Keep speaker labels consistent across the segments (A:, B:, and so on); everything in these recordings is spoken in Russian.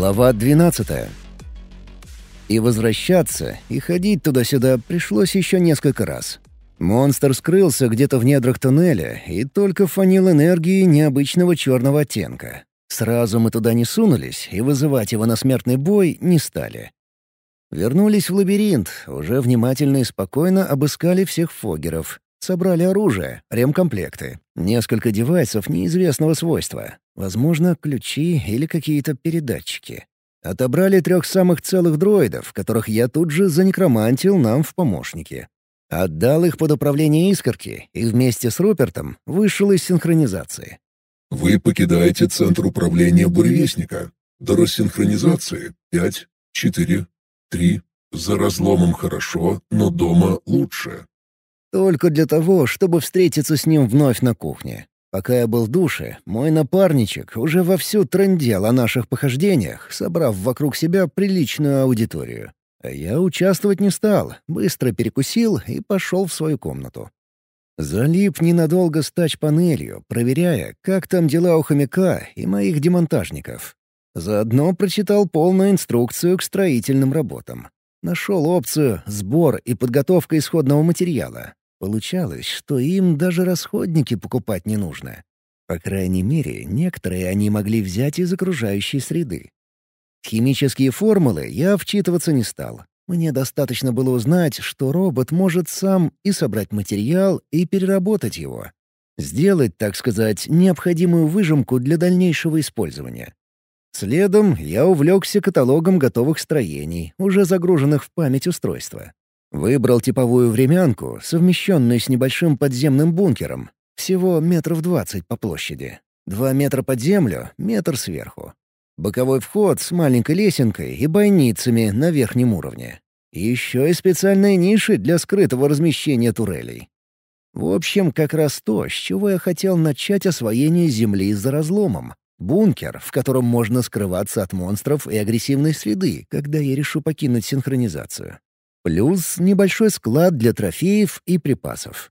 A: Глава 12. И возвращаться, и ходить туда-сюда пришлось еще несколько раз. Монстр скрылся где-то в недрах туннеля и только фанил энергии необычного черного оттенка. Сразу мы туда не сунулись и вызывать его на смертный бой не стали. Вернулись в лабиринт, уже внимательно и спокойно обыскали всех фогеров. Собрали оружие, ремкомплекты, несколько девайсов неизвестного свойства, возможно, ключи или какие-то передатчики. Отобрали трех самых целых дроидов, которых я тут же занекромантил нам в помощники. Отдал их под управление искорки и вместе с Рупертом вышел из синхронизации.
B: Вы покидаете центр управления буревестника. До рассинхронизации — пять, четыре, три. За разломом хорошо, но дома лучше.
A: Только для того, чтобы встретиться с ним вновь на кухне. Пока я был в душе, мой напарничек уже вовсю трындел о наших похождениях, собрав вокруг себя приличную аудиторию. А я участвовать не стал, быстро перекусил и пошел в свою комнату. Залип ненадолго с тач-панелью, проверяя, как там дела у хомяка и моих демонтажников. Заодно прочитал полную инструкцию к строительным работам. Нашел опцию «Сбор и подготовка исходного материала», Получалось, что им даже расходники покупать не нужно. По крайней мере, некоторые они могли взять из окружающей среды. Химические формулы я вчитываться не стал. Мне достаточно было узнать, что робот может сам и собрать материал, и переработать его. Сделать, так сказать, необходимую выжимку для дальнейшего использования. Следом я увлекся каталогом готовых строений, уже загруженных в память устройства. Выбрал типовую времянку, совмещенную с небольшим подземным бункером. Всего метров двадцать по площади. Два метра под землю, метр сверху. Боковой вход с маленькой лесенкой и бойницами на верхнем уровне. еще и специальные ниши для скрытого размещения турелей. В общем, как раз то, с чего я хотел начать освоение земли за разломом. Бункер, в котором можно скрываться от монстров и агрессивной среды, когда я решу покинуть синхронизацию. Плюс небольшой склад для трофеев и припасов.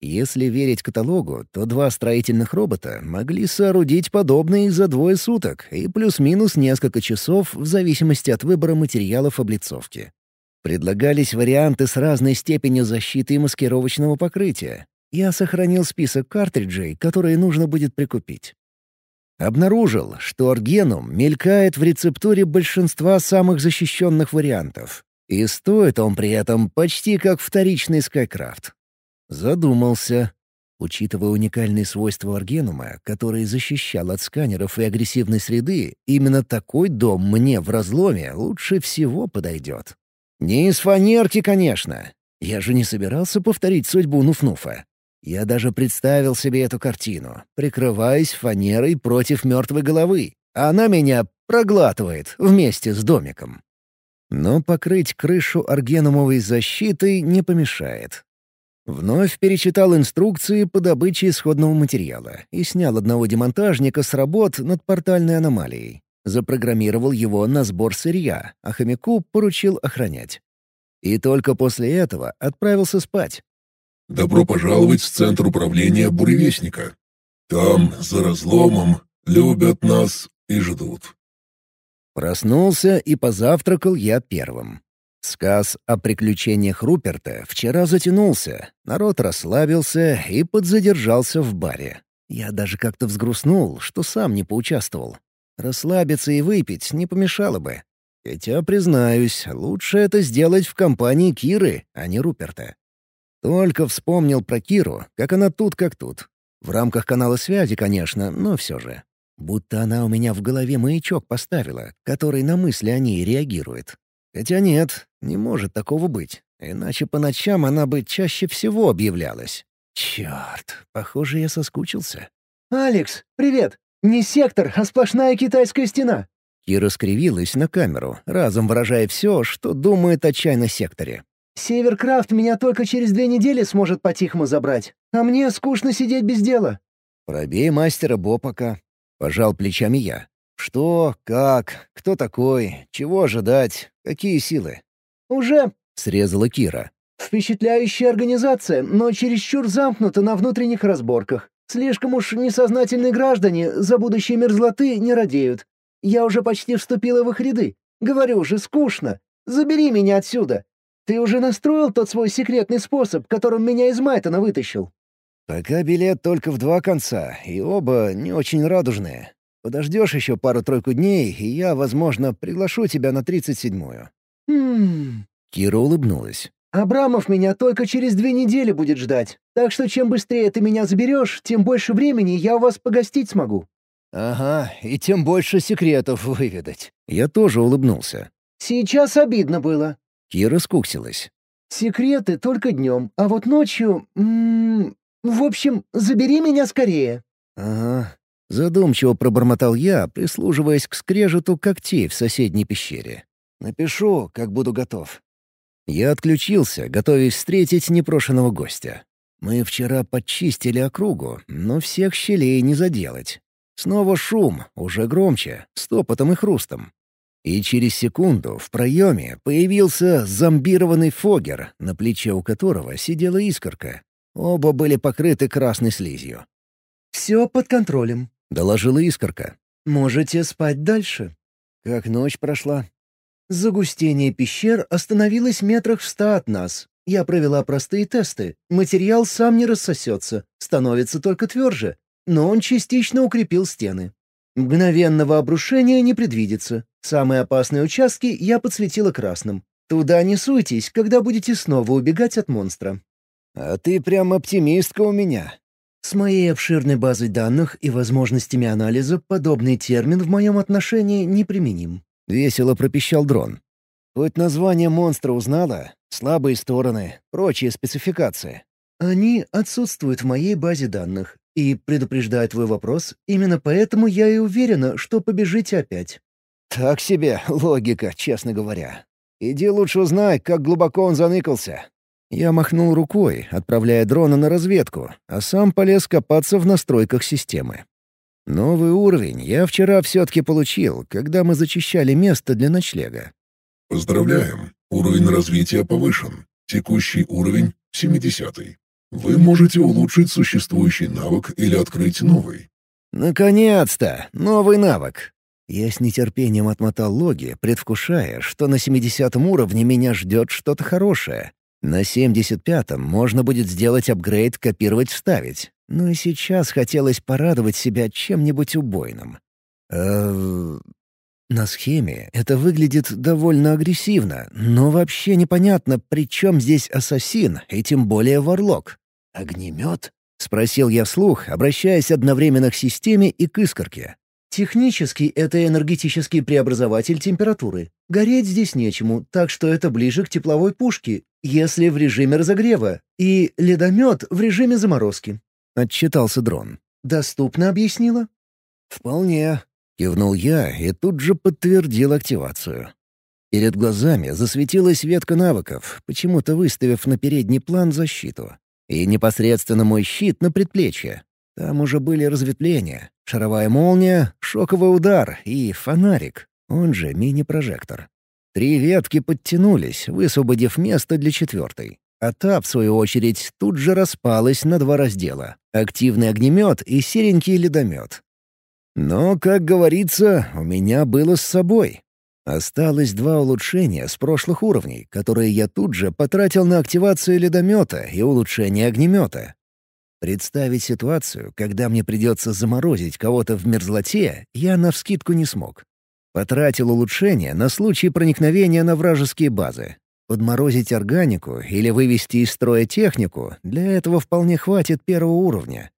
A: Если верить каталогу, то два строительных робота могли соорудить подобные за двое суток и плюс-минус несколько часов в зависимости от выбора материалов облицовки. Предлагались варианты с разной степенью защиты и маскировочного покрытия. Я сохранил список картриджей, которые нужно будет прикупить. Обнаружил, что Аргенум мелькает в рецептуре большинства самых защищенных вариантов, и стоит он при этом почти как вторичный Скайкрафт. Задумался. Учитывая уникальные свойства Аргенума, который защищал от сканеров и агрессивной среды, именно такой дом мне в разломе лучше всего подойдет. Не из фанерки, конечно. Я же не собирался повторить судьбу Нуфнуфа. Я даже представил себе эту картину, прикрываясь фанерой против мертвой головы. А она меня проглатывает вместе с домиком. Но покрыть крышу аргенумовой защитой не помешает. Вновь перечитал инструкции по добыче исходного материала и снял одного демонтажника с работ над портальной аномалией. Запрограммировал его на сбор сырья, а хомяку поручил охранять. И только после этого отправился спать.
B: «Добро пожаловать в Центр управления Буревестника. Там, за разломом, любят нас и ждут».
A: Проснулся и позавтракал я первым. Сказ о приключениях Руперта вчера затянулся, народ расслабился и подзадержался в баре. Я даже как-то взгрустнул, что сам не поучаствовал. Расслабиться и выпить не помешало бы. Хотя, признаюсь, лучше это сделать в компании Киры, а не Руперта. Только вспомнил про Киру, как она тут как тут. В рамках канала связи, конечно, но все же. Будто она у меня в голове маячок поставила, который на мысли о ней реагирует. Хотя нет, не может такого быть. Иначе по ночам она бы чаще всего объявлялась. Черт, похоже, я соскучился.
C: «Алекс, привет! Не сектор, а сплошная китайская стена!»
A: Кира скривилась на камеру, разом выражая все, что думает о чайно-секторе.
C: «Северкрафт меня только через две недели сможет по-тихому забрать, а мне скучно сидеть без дела».
A: «Пробей мастера Бо пока. Пожал плечами я. Что, как, кто такой, чего ожидать, какие силы?
C: «Уже», —
A: срезала Кира.
C: «Впечатляющая организация, но чересчур замкнута на внутренних разборках. Слишком уж несознательные граждане за будущие мерзлоты не радеют. Я уже почти вступила в их ряды. Говорю же, скучно. Забери меня отсюда. Ты уже настроил тот свой секретный способ, которым меня из Майтона вытащил?»
A: «Пока билет только в два конца, и оба не очень радужные. Подождешь еще пару-тройку дней, и я, возможно, приглашу тебя на тридцать седьмую».
C: «Хм...»
A: Кира улыбнулась.
C: «Абрамов меня только через две недели будет ждать, так что чем быстрее ты меня заберешь, тем больше времени я у вас погостить смогу».
A: «Ага, и тем больше секретов выведать». Я тоже улыбнулся.
C: «Сейчас обидно было.
A: Кира скуксилась.
C: «Секреты только днем, а вот ночью... М -м, в общем, забери меня скорее».
A: «Ага». Задумчиво пробормотал я, прислуживаясь к скрежету когтей в соседней пещере. «Напишу, как буду готов». Я отключился, готовясь встретить непрошенного гостя. Мы вчера подчистили округу, но всех щелей не заделать. Снова шум, уже громче, с топотом и хрустом. И через секунду в проеме появился зомбированный фогер, на плече у которого сидела искорка. Оба были покрыты красной слизью.
C: «Все под контролем», —
A: доложила искорка.
C: «Можете спать дальше».
A: Как ночь прошла?
C: Загустение пещер остановилось метрах в ста от нас. Я провела простые тесты. Материал сам не рассосется, становится только тверже. Но он частично укрепил стены. Мгновенного обрушения не предвидится. Самые опасные участки я подсветила красным. Туда не суйтесь, когда будете снова убегать от монстра.
A: А ты прям оптимистка у меня.
C: С моей обширной базой данных и возможностями анализа подобный термин в моем отношении неприменим.
A: Весело пропищал дрон. Хоть название монстра узнала, слабые стороны, прочие спецификации.
C: Они отсутствуют в моей базе данных. И, предупреждая твой вопрос, именно поэтому я и уверена, что побежите опять.
A: Так себе логика, честно говоря. Иди лучше узнай, как глубоко он заныкался. Я махнул рукой, отправляя дрона на разведку, а сам полез копаться в настройках системы. Новый уровень я вчера все-таки получил, когда мы зачищали место для ночлега.
B: Поздравляем! Уровень развития повышен. Текущий уровень — 70 -й. Вы можете улучшить существующий навык или открыть новый.
A: Наконец-то! Новый навык! Я с нетерпением отмотал логи, предвкушая, что на 70 уровне меня ждет что-то хорошее. На 75-м можно будет сделать апгрейд «Копировать-вставить». Но и сейчас хотелось порадовать себя чем-нибудь убойным. Э на схеме это выглядит довольно агрессивно, но вообще непонятно, при чем здесь ассасин и тем более варлок. «Огнемет?» — спросил я вслух, обращаясь одновременно к системе и к искорке.
C: Технически это энергетический преобразователь температуры. Гореть здесь нечему, так что это ближе к тепловой пушке, если в режиме разогрева, и ледомет в режиме заморозки.
A: Отчитался дрон.
C: «Доступно объяснила?»
A: «Вполне», — кивнул я и тут же подтвердил активацию. Перед глазами засветилась ветка навыков, почему-то выставив на передний план защиту. И непосредственно мой щит на предплечье. Там уже были разветвления. Шаровая молния, шоковый удар и фонарик, он же мини-прожектор. Три ветки подтянулись, высвободив место для четвертой. А та, в свою очередь, тут же распалась на два раздела — активный огнемет и серенький ледомет. Но, как говорится, у меня было с собой. Осталось два улучшения с прошлых уровней, которые я тут же потратил на активацию ледомета и улучшение огнемета. Представить ситуацию, когда мне придется заморозить кого-то в мерзлоте, я навскидку не смог. Потратил улучшение на случай проникновения на вражеские базы. Подморозить органику или вывести из строя технику — для этого вполне хватит первого уровня.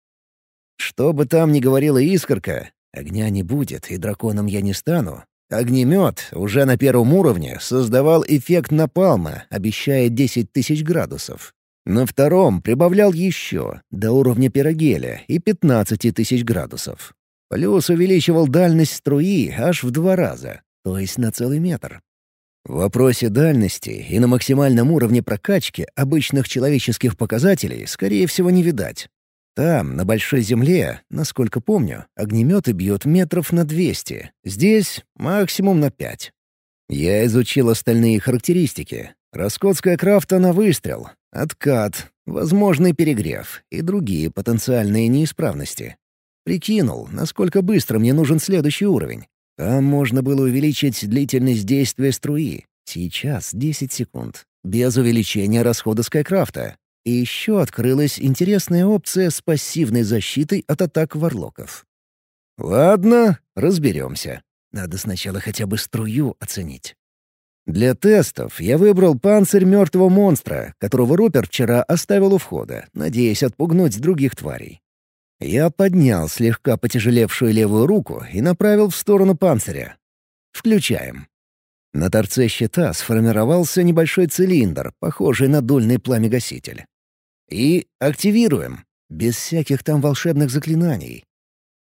A: Что бы там ни говорила искорка, огня не будет, и драконом я не стану. Огнемет уже на первом уровне создавал эффект напалма, обещая 10 тысяч градусов. На втором прибавлял еще, до уровня пирогеля, и 15 тысяч градусов. Плюс увеличивал дальность струи аж в два раза, то есть на целый метр. В вопросе дальности и на максимальном уровне прокачки обычных человеческих показателей, скорее всего, не видать. Там, на Большой Земле, насколько помню, огнеметы бьют метров на 200, здесь — максимум на 5. Я изучил остальные характеристики. Раскотская крафта на выстрел, откат, возможный перегрев и другие потенциальные неисправности. Прикинул, насколько быстро мне нужен следующий уровень. Там можно было увеличить длительность действия струи. Сейчас 10 секунд. Без увеличения расхода Скайкрафта. И еще открылась интересная опция с пассивной защитой от атак варлоков. Ладно, разберемся. Надо сначала хотя бы струю оценить. Для тестов я выбрал панцирь мертвого монстра, которого Руперт вчера оставил у входа, надеясь отпугнуть других тварей. Я поднял слегка потяжелевшую левую руку и направил в сторону панциря. Включаем. На торце щита сформировался небольшой цилиндр, похожий на дульный пламегаситель. И активируем, без всяких там волшебных заклинаний.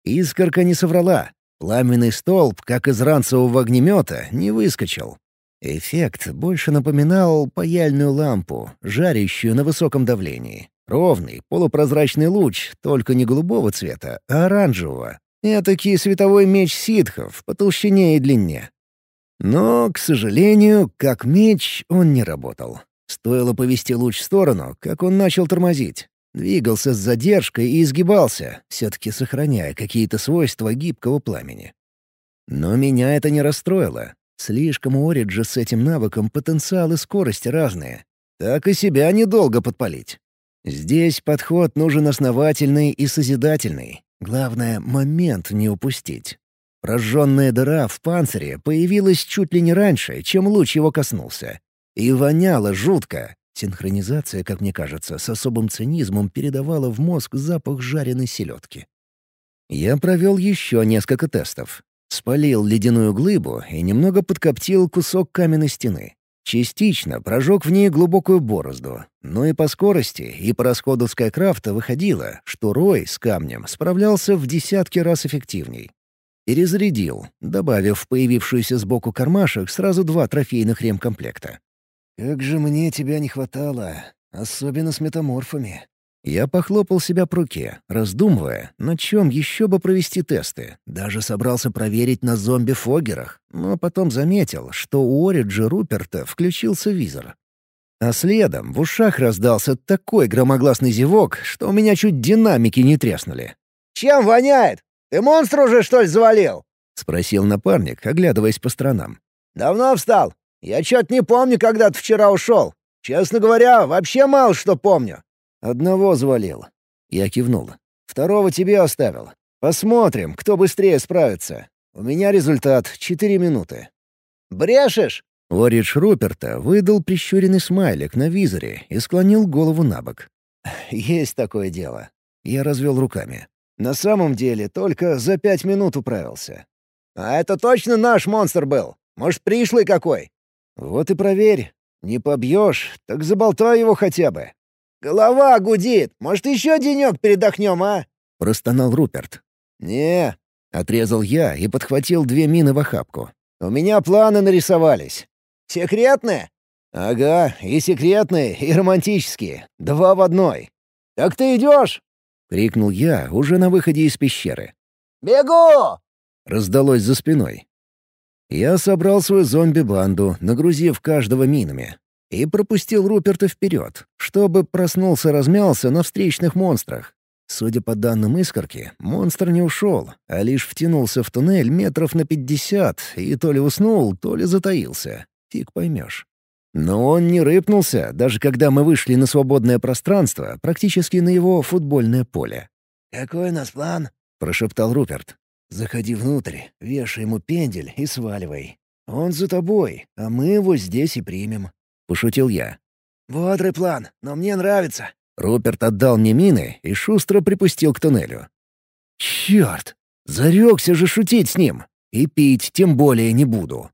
A: Искорка не соврала. Пламенный столб, как из ранцевого огнемета, не выскочил. Эффект больше напоминал паяльную лампу, жарящую на высоком давлении. Ровный, полупрозрачный луч, только не голубого цвета, а оранжевого. Этакий световой меч ситхов по толщине и длине. Но, к сожалению, как меч он не работал. Стоило повести луч в сторону, как он начал тормозить. Двигался с задержкой и изгибался, все-таки сохраняя какие-то свойства гибкого пламени. Но меня это не расстроило. Слишком у Ориджа с этим навыком потенциал и скорость разные. Так и себя недолго подпалить. Здесь подход нужен основательный и созидательный. Главное — момент не упустить. Прожженная дыра в панцире появилась чуть ли не раньше, чем луч его коснулся. И воняло жутко. Синхронизация, как мне кажется, с особым цинизмом передавала в мозг запах жареной селедки. Я провел еще несколько тестов. Спалил ледяную глыбу и немного подкоптил кусок каменной стены. Частично прожег в ней глубокую борозду, но и по скорости, и по расходу Скайкрафта выходило, что Рой с камнем справлялся в десятки раз эффективней. Перезарядил, добавив в появившуюся сбоку кармашек сразу два трофейных ремкомплекта. «Как же мне тебя не хватало, особенно с метаморфами», я похлопал себя по руке, раздумывая, на чем еще бы провести тесты. Даже собрался проверить на зомби-фогерах, но потом заметил, что у Ориджа Руперта включился визор. А следом в ушах раздался такой громогласный зевок, что у меня чуть динамики не треснули.
C: «Чем воняет? Ты монстр уже, что ли, завалил?»
A: — спросил напарник, оглядываясь по сторонам.
C: «Давно встал? Я чё-то не помню, когда ты вчера ушел. Честно говоря, вообще мало что помню.
A: «Одного завалил». Я кивнул. «Второго тебе оставил. Посмотрим, кто быстрее справится. У меня результат — четыре минуты».
C: «Брешешь?»
A: Оридж Руперта выдал прищуренный смайлик на визоре и склонил голову на бок. «Есть такое дело». Я развел руками. «На самом деле только за пять минут управился».
C: «А это точно наш монстр был? Может, пришлый какой?»
A: «Вот и проверь. Не побьешь, так заболтай его хотя бы.
C: «Голова гудит! Может, еще денек передохнем, а?»
A: — простонал Руперт. «Не», — отрезал я и подхватил две мины в охапку. «У меня планы нарисовались».
C: «Секретные?»
A: «Ага, и секретные, и романтические. Два в одной».
C: «Так ты идешь?»
A: — крикнул я уже на выходе из пещеры.
C: «Бегу!»
A: — раздалось за спиной. Я собрал свою зомби-банду, нагрузив каждого минами и пропустил Руперта вперед, чтобы проснулся-размялся на встречных монстрах. Судя по данным искорки, монстр не ушел, а лишь втянулся в туннель метров на пятьдесят и то ли уснул, то ли затаился. Фиг поймешь. Но он не рыпнулся, даже когда мы вышли на свободное пространство, практически на его футбольное поле.
C: «Какой у нас план?»
A: — прошептал Руперт. «Заходи внутрь, вешай ему пендель и сваливай. Он за тобой, а мы его здесь и примем пошутил я.
C: «Бодрый план, но мне нравится».
A: Руперт отдал мне мины и шустро припустил к туннелю. «Черт! Зарекся же шутить с ним! И пить тем более не буду».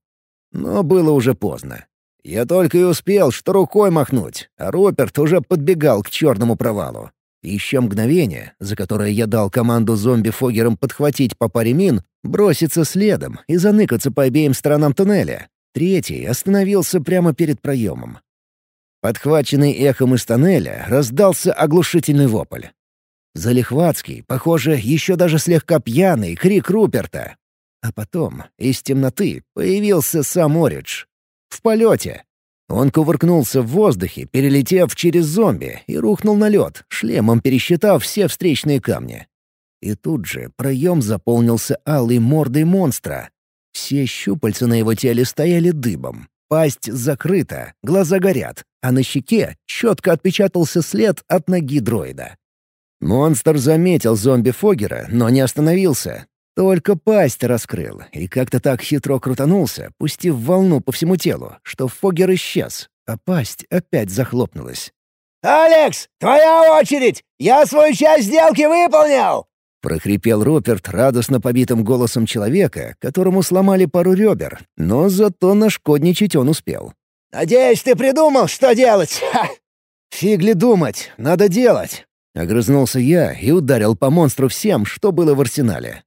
A: Но было уже поздно. Я только и успел, что рукой махнуть, а Руперт уже подбегал к черному провалу. Еще мгновение, за которое я дал команду зомби-фогерам подхватить по паре мин, броситься следом и заныкаться по обеим сторонам туннеля. Третий остановился прямо перед проемом. Подхваченный эхом из тоннеля раздался оглушительный вопль. Залихватский, похоже, еще даже слегка пьяный крик Руперта. А потом из темноты появился сам Оридж. В полете. Он кувыркнулся в воздухе, перелетев через зомби, и рухнул на лед, шлемом пересчитав все встречные камни. И тут же проем заполнился алой мордой монстра. Все щупальца на его теле стояли дыбом. Пасть закрыта, глаза горят, а на щеке четко отпечатался след от ноги дроида. Монстр заметил зомби Фогера, но не остановился. Только пасть раскрыл и как-то так хитро крутанулся, пустив волну по всему телу, что Фогер исчез, а пасть опять захлопнулась.
C: «Алекс, твоя очередь! Я свою часть сделки выполнил!»
A: Прохрипел Руперт радостно побитым голосом человека, которому сломали пару ребер, но зато нашкодничать он успел.
C: «Надеюсь, ты придумал, что делать?» Ха!
A: «Фигли думать, надо делать!» Огрызнулся я и ударил по монстру всем, что было в арсенале.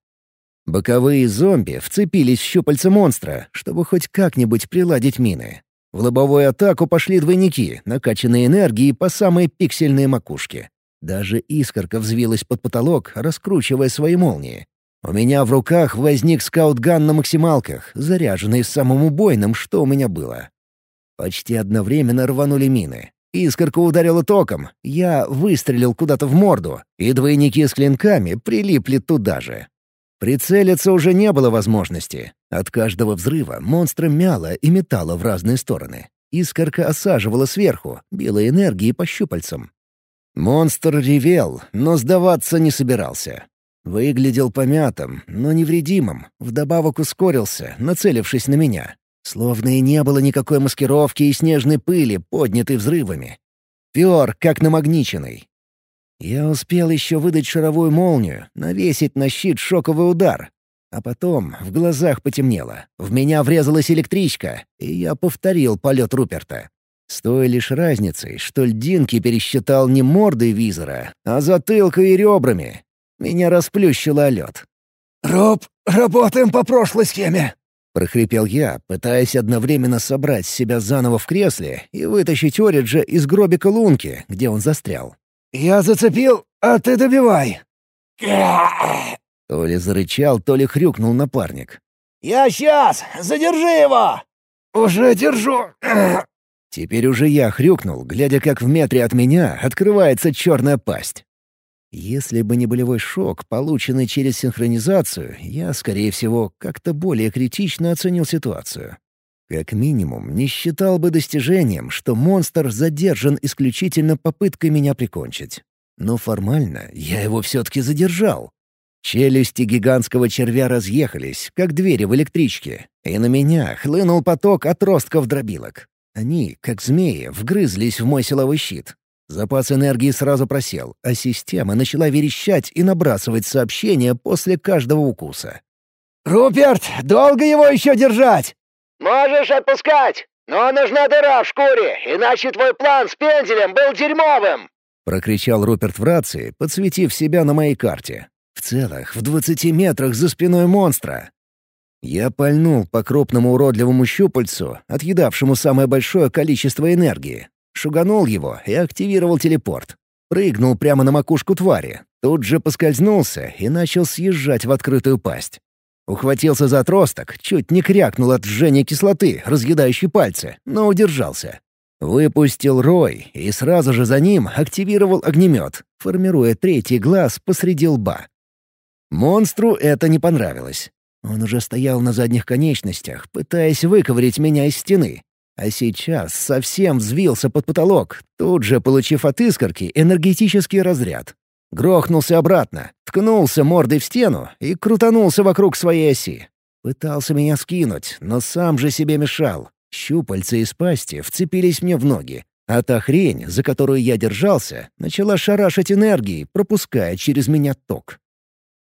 A: Боковые зомби вцепились в щупальца монстра, чтобы хоть как-нибудь приладить мины. В лобовую атаку пошли двойники, накачанные энергией по самой пиксельной макушке. Даже искорка взвилась под потолок, раскручивая свои молнии. У меня в руках возник скаутган на максималках, заряженный самым убойным, что у меня было. Почти одновременно рванули мины. Искорка ударила током, я выстрелил куда-то в морду, и двойники с клинками прилипли туда же. Прицелиться уже не было возможности. От каждого взрыва монстра мяло и метало в разные стороны. Искорка осаживала сверху, била энергией по щупальцам. Монстр ревел, но сдаваться не собирался. Выглядел помятым, но невредимым, вдобавок ускорился, нацелившись на меня. Словно и не было никакой маскировки и снежной пыли, поднятой взрывами. Пёр, как намагниченный. Я успел еще выдать шаровую молнию, навесить на щит шоковый удар. А потом в глазах потемнело. В меня врезалась электричка, и я повторил полет Руперта. С той лишь разницей, что льдинки пересчитал не мордой визора, а затылкой и ребрами. Меня расплющило о лед.
C: «Роб, работаем по прошлой схеме!»
A: — прохрипел я, пытаясь одновременно собрать себя заново в кресле и вытащить Ориджа из гробика лунки, где он застрял.
C: «Я зацепил, а ты добивай!»
A: То ли зарычал, то ли хрюкнул напарник.
C: «Я сейчас! Задержи его!»
B: «Уже держу!»
A: Теперь уже я хрюкнул, глядя, как в метре от меня открывается черная пасть. Если бы не болевой шок, полученный через синхронизацию, я, скорее всего, как-то более критично оценил ситуацию. Как минимум, не считал бы достижением, что монстр задержан исключительно попыткой меня прикончить. Но формально я его все-таки задержал. Челюсти гигантского червя разъехались, как двери в электричке, и на меня хлынул поток отростков дробилок. Они, как змеи, вгрызлись в мой силовой щит. Запас энергии сразу просел, а система начала верещать и набрасывать сообщения после каждого укуса.
C: «Руперт, долго его еще держать?» «Можешь отпускать, но нужна дыра в шкуре, иначе твой план с пенделем был дерьмовым!»
A: Прокричал Руперт в рации, подсветив себя на моей карте. В целых, в двадцати метрах за спиной монстра. Я пальнул по крупному уродливому щупальцу, отъедавшему самое большое количество энергии. Шуганул его и активировал телепорт. Прыгнул прямо на макушку твари. Тут же поскользнулся и начал съезжать в открытую пасть. Ухватился за отросток, чуть не крякнул от жжения кислоты, разъедающей пальцы, но удержался. Выпустил рой и сразу же за ним активировал огнемет, формируя третий глаз посреди лба. Монстру это не понравилось. Он уже стоял на задних конечностях, пытаясь выковырять меня из стены. А сейчас совсем взвился под потолок, тут же получив от искорки энергетический разряд. Грохнулся обратно, ткнулся мордой в стену и крутанулся вокруг своей оси. Пытался меня скинуть, но сам же себе мешал. Щупальца из пасти вцепились мне в ноги, а та хрень, за которую я держался, начала шарашить энергией, пропуская через меня ток.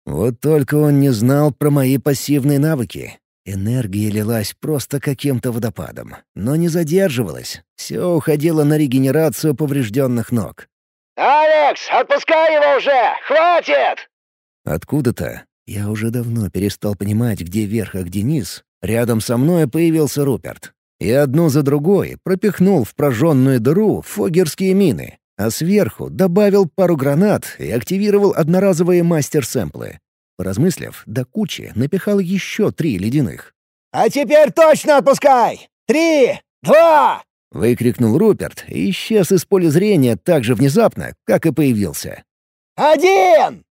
A: Вот только он не знал про мои пассивные навыки. Энергия лилась просто каким-то водопадом, но не задерживалась. Все уходило на регенерацию поврежденных ног.
C: «Алекс, отпускай его уже! Хватит!»
A: Откуда-то, я уже давно перестал понимать, где верх, а где низ, рядом со мной появился Руперт. И одну за другой пропихнул в прожженную дыру фогерские мины, а сверху добавил пару гранат и активировал одноразовые мастер-сэмплы. Поразмыслив, до кучи напихал еще три ледяных.
C: «А теперь точно отпускай! Три! Два!»
A: — выкрикнул Руперт и исчез из поля зрения так же внезапно, как и появился.
C: «Один!»